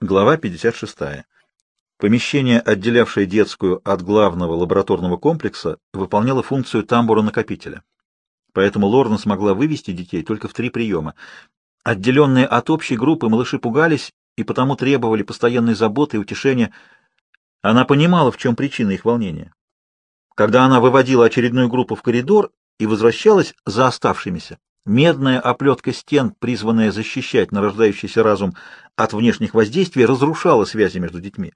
Глава 56. Помещение, отделявшее детскую от главного лабораторного комплекса, выполняло функцию тамбура-накопителя. Поэтому Лорна смогла вывести детей только в три приема. Отделенные от общей группы малыши пугались и потому требовали постоянной заботы и утешения. Она понимала, в чем причина их волнения. Когда она выводила очередную группу в коридор и возвращалась за оставшимися, Медная оплетка стен, призванная защищать нарождающийся разум от внешних воздействий, разрушала связи между детьми.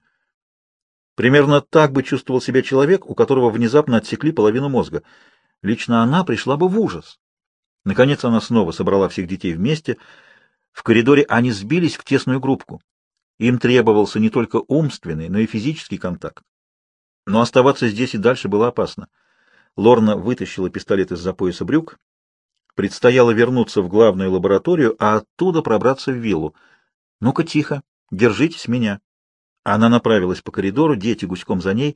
Примерно так бы чувствовал себя человек, у которого внезапно отсекли половину мозга. Лично она пришла бы в ужас. Наконец она снова собрала всех детей вместе. В коридоре они сбились в тесную группку. Им требовался не только умственный, но и физический контакт. Но оставаться здесь и дальше было опасно. Лорна вытащила пистолет из-за пояса брюк Предстояло вернуться в главную лабораторию, а оттуда пробраться в виллу. «Ну-ка, тихо, держитесь меня». Она направилась по коридору, дети гуськом за ней.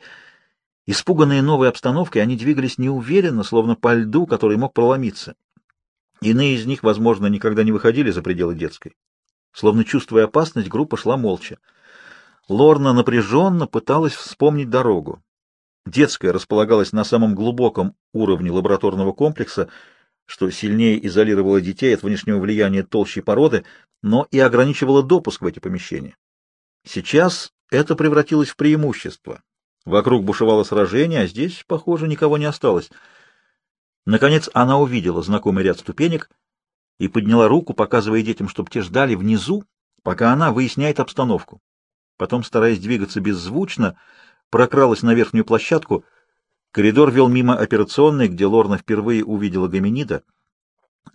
Испуганные новой обстановкой, они двигались неуверенно, словно по льду, который мог проломиться. Иные из них, возможно, никогда не выходили за пределы детской. Словно чувствуя опасность, группа шла молча. Лорна напряженно пыталась вспомнить дорогу. Детская располагалась на самом глубоком уровне лабораторного комплекса — что сильнее изолировало детей от внешнего влияния толщей породы, но и ограничивало допуск в эти помещения. Сейчас это превратилось в преимущество. Вокруг бушевало сражение, а здесь, похоже, никого не осталось. Наконец она увидела знакомый ряд ступенек и подняла руку, показывая детям, чтобы те ждали внизу, пока она выясняет обстановку. Потом, стараясь двигаться беззвучно, прокралась на верхнюю площадку — Коридор вел мимо операционной, где Лорна впервые увидела гоминида,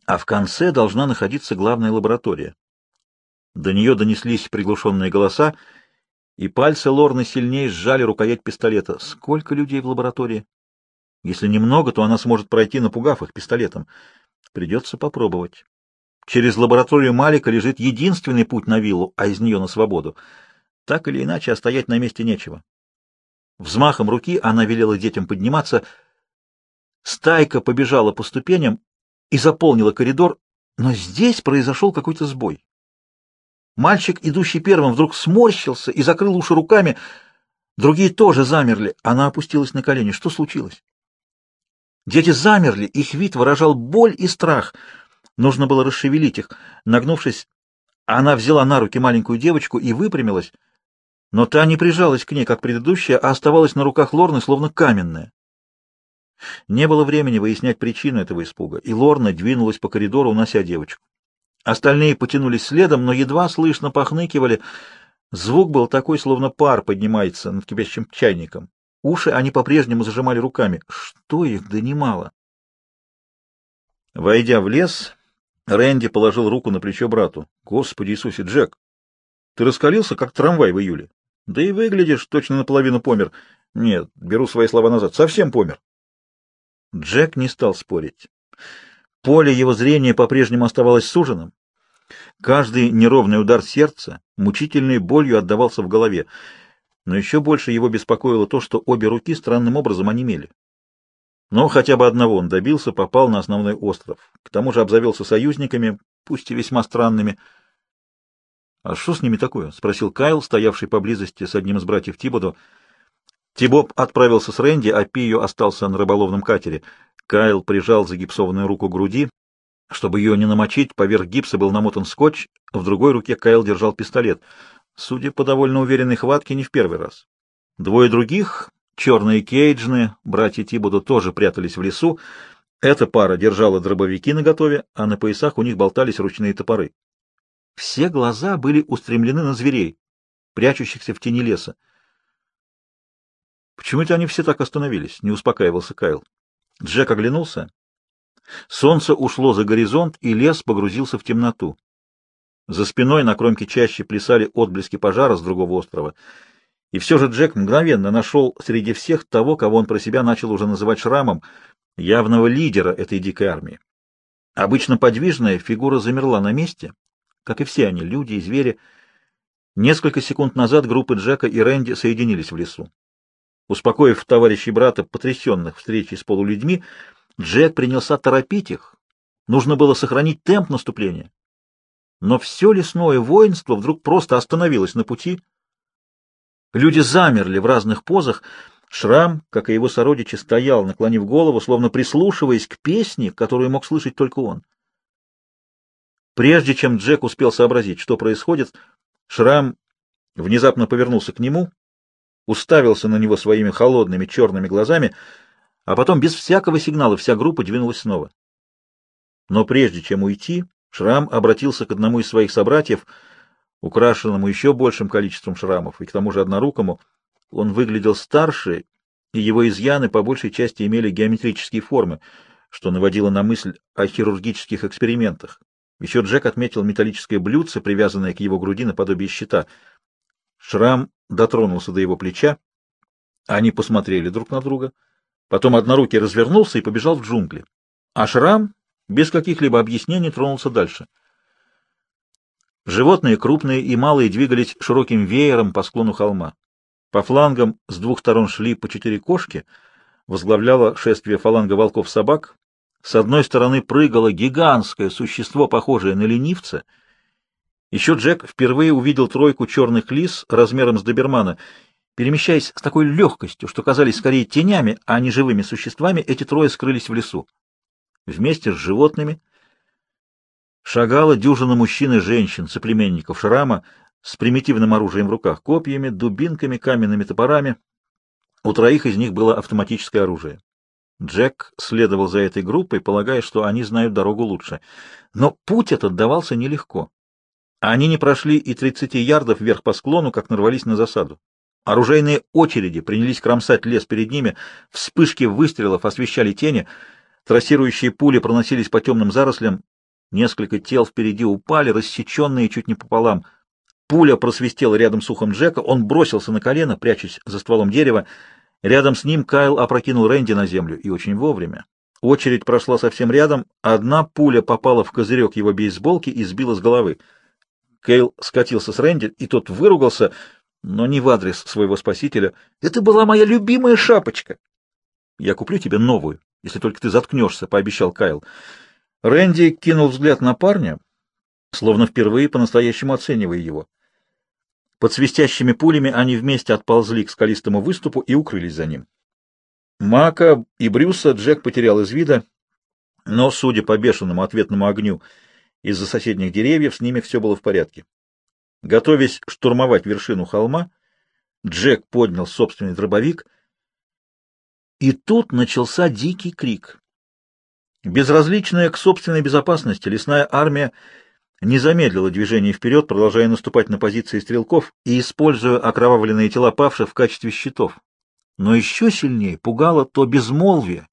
а в конце должна находиться главная лаборатория. До нее донеслись приглушенные голоса, и пальцы Лорны сильнее сжали рукоять пистолета. Сколько людей в лаборатории? Если немного, то она сможет пройти, напугав их пистолетом. Придется попробовать. Через лабораторию Малика лежит единственный путь на виллу, а из нее на свободу. Так или иначе, а стоять на месте нечего. Взмахом руки она велела детям подниматься. Стайка побежала по ступеням и заполнила коридор, но здесь произошел какой-то сбой. Мальчик, идущий первым, вдруг сморщился и закрыл уши руками. Другие тоже замерли. Она опустилась на колени. Что случилось? Дети замерли, их вид выражал боль и страх. Нужно было расшевелить их. Нагнувшись, она взяла на руки маленькую девочку и выпрямилась но та не прижалась к ней, как предыдущая, а оставалась на руках Лорны, словно каменная. Не было времени выяснять причину этого испуга, и Лорна двинулась по коридору, унося девочку. Остальные потянулись следом, но едва слышно похныкивали. Звук был такой, словно пар поднимается над кипящим чайником. Уши они по-прежнему зажимали руками. Что их донимало? Войдя в лес, Рэнди положил руку на плечо брату. — Господи Иисусе, Джек, ты раскалился, как трамвай в июле. Да и выглядишь, точно наполовину помер. Нет, беру свои слова назад, совсем помер. Джек не стал спорить. Поле его зрения по-прежнему оставалось суженным. Каждый неровный удар сердца мучительной болью отдавался в голове, но еще больше его беспокоило то, что обе руки странным образом онемели. Но хотя бы одного он добился, попал на основной остров. К тому же обзавелся союзниками, пусть и весьма странными, — «А что с ними такое?» — спросил Кайл, стоявший поблизости с одним из братьев Тибодо. Тибоб отправился с Рэнди, а Пио остался на рыболовном катере. Кайл прижал загипсованную руку к груди. Чтобы ее не намочить, поверх гипса был намотан скотч, в другой руке Кайл держал пистолет. Судя по довольно уверенной хватке, не в первый раз. Двое других, черные кейджны, братья Тибодо, тоже прятались в лесу. Эта пара держала дробовики наготове, а на поясах у них болтались ручные топоры. Все глаза были устремлены на зверей, прячущихся в тени леса. почему это они все так остановились?» — не успокаивался Кайл. Джек оглянулся. Солнце ушло за горизонт, и лес погрузился в темноту. За спиной на кромке чаще плясали отблески пожара с другого острова. И все же Джек мгновенно нашел среди всех того, кого он про себя начал уже называть шрамом, явного лидера этой дикой армии. Обычно подвижная фигура замерла на месте, как и все они, люди и звери. Несколько секунд назад группы Джека и Рэнди соединились в лесу. Успокоив товарищей брата, потрясенных встречей с полулюдьми, Джек принялся торопить их. Нужно было сохранить темп наступления. но все лесное воинство вдруг просто остановилось на пути. Люди замерли в разных позах. Шрам, как и его сородичи, стоял, наклонив голову, словно прислушиваясь к песне, которую мог слышать только он. Прежде чем Джек успел сообразить, что происходит, Шрам внезапно повернулся к нему, уставился на него своими холодными черными глазами, а потом без всякого сигнала вся группа двинулась снова. Но прежде чем уйти, Шрам обратился к одному из своих собратьев, украшенному еще большим количеством шрамов, и к тому же однорукому. Он выглядел старше, и его изъяны по большей части имели геометрические формы, что наводило на мысль о хирургических экспериментах. Еще Джек отметил металлическое блюдце, привязанное к его груди наподобие щита. Шрам дотронулся до его плеча. Они посмотрели друг на друга. Потом однорукий развернулся и побежал в джунгли. А Шрам без каких-либо объяснений тронулся дальше. Животные, крупные и малые, двигались широким веером по склону холма. По флангам с двух сторон шли по четыре кошки, возглавляло шествие фаланга волков-собак. С одной стороны прыгало гигантское существо, похожее на ленивца. Еще Джек впервые увидел тройку черных лис размером с добермана. Перемещаясь с такой легкостью, что казались скорее тенями, а не живыми существами, эти трое скрылись в лесу. Вместе с животными шагала дюжина мужчин и женщин, соплеменников Шрама, с примитивным оружием в руках, копьями, дубинками, каменными топорами. У троих из них было автоматическое оружие. Джек следовал за этой группой, полагая, что они знают дорогу лучше. Но путь этот давался нелегко. Они не прошли и 30 ярдов вверх по склону, как нарвались на засаду. Оружейные очереди принялись кромсать лес перед ними, вспышки выстрелов освещали тени — Трассирующие пули проносились по темным зарослям. Несколько тел впереди упали, рассеченные чуть не пополам. Пуля просвистела рядом с ухом Джека. Он бросился на колено, прячась за стволом дерева. Рядом с ним Кайл опрокинул Рэнди на землю, и очень вовремя. Очередь прошла совсем рядом. Одна пуля попала в козырек его бейсболки и сбила с головы. Кейл скатился с Рэнди, и тот выругался, но не в адрес своего спасителя. «Это была моя любимая шапочка!» «Я куплю тебе новую», если только ты заткнешься, — пообещал Кайл. Рэнди кинул взгляд на парня, словно впервые по-настоящему оценивая его. Под свистящими пулями они вместе отползли к скалистому выступу и укрылись за ним. Мака и Брюса Джек потерял из вида, но, судя по бешеному ответному огню из-за соседних деревьев, с ними все было в порядке. Готовясь штурмовать вершину холма, Джек поднял собственный дробовик — и тут начался дикий крик. Безразличная к собственной безопасности, лесная армия не замедлила движение вперед, продолжая наступать на позиции стрелков и используя окровавленные тела павших в качестве щитов. Но еще сильнее пугало то безмолвие,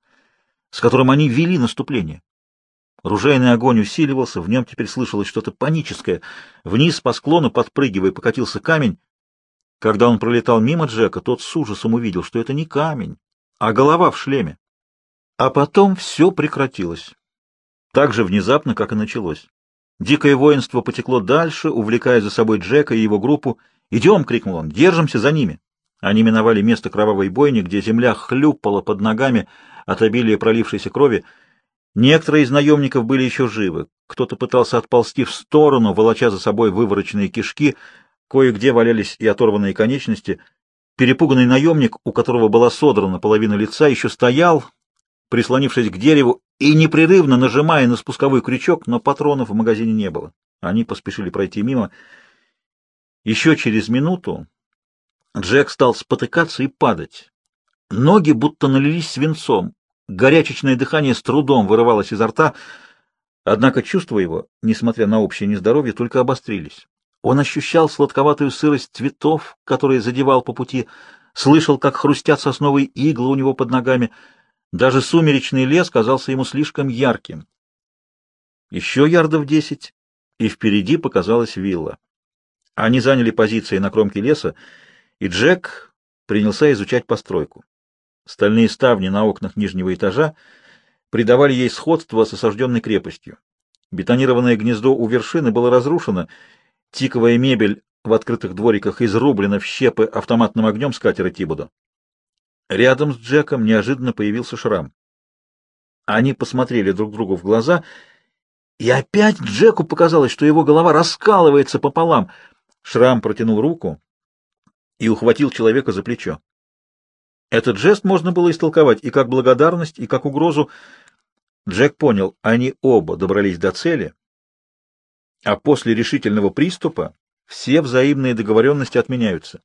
с которым они вели наступление. Ружейный огонь усиливался, в нем теперь слышалось что-то паническое. Вниз по склону, подпрыгивая, покатился камень. Когда он пролетал мимо Джека, тот с ужасом увидел, что это не камень, а голова в шлеме. А потом все прекратилось. Так же внезапно, как и началось. Дикое воинство потекло дальше, увлекая за собой Джека и его группу. «Идем!» — крикнул он. «Держимся за ними!» Они миновали место кровавой бойни, где земля хлюпала под ногами от обилия пролившейся крови. Некоторые из наемников были еще живы. Кто-то пытался отползти в сторону, волоча за собой вывороченные кишки, кое-где валялись и оторванные конечности — Перепуганный наемник, у которого была содрана половина лица, еще стоял, прислонившись к дереву и непрерывно нажимая на спусковой крючок, но патронов в магазине не было. Они поспешили пройти мимо. Еще через минуту Джек стал спотыкаться и падать. Ноги будто налились свинцом, горячечное дыхание с трудом вырывалось изо рта, однако чувства его, несмотря на общее нездоровье, только обострились. Он ощущал сладковатую сырость цветов, которые задевал по пути, слышал, как хрустят сосновые иглы у него под ногами. Даже сумеречный лес казался ему слишком ярким. Еще ярдов десять, и впереди показалась вилла. Они заняли позиции на кромке леса, и Джек принялся изучать постройку. Стальные ставни на окнах нижнего этажа придавали ей сходство с осажденной крепостью. Бетонированное гнездо у вершины было разрушено, Тиковая мебель в открытых двориках изрублена в щепы автоматным огнем с катера Тибуда. Рядом с Джеком неожиданно появился шрам. Они посмотрели друг другу в глаза, И опять Джеку показалось, что его голова раскалывается пополам. Шрам протянул руку и ухватил человека за плечо. Этот жест можно было истолковать и как благодарность, и как угрозу. Джек понял, они оба добрались до цели, а после решительного приступа все взаимные договоренности отменяются.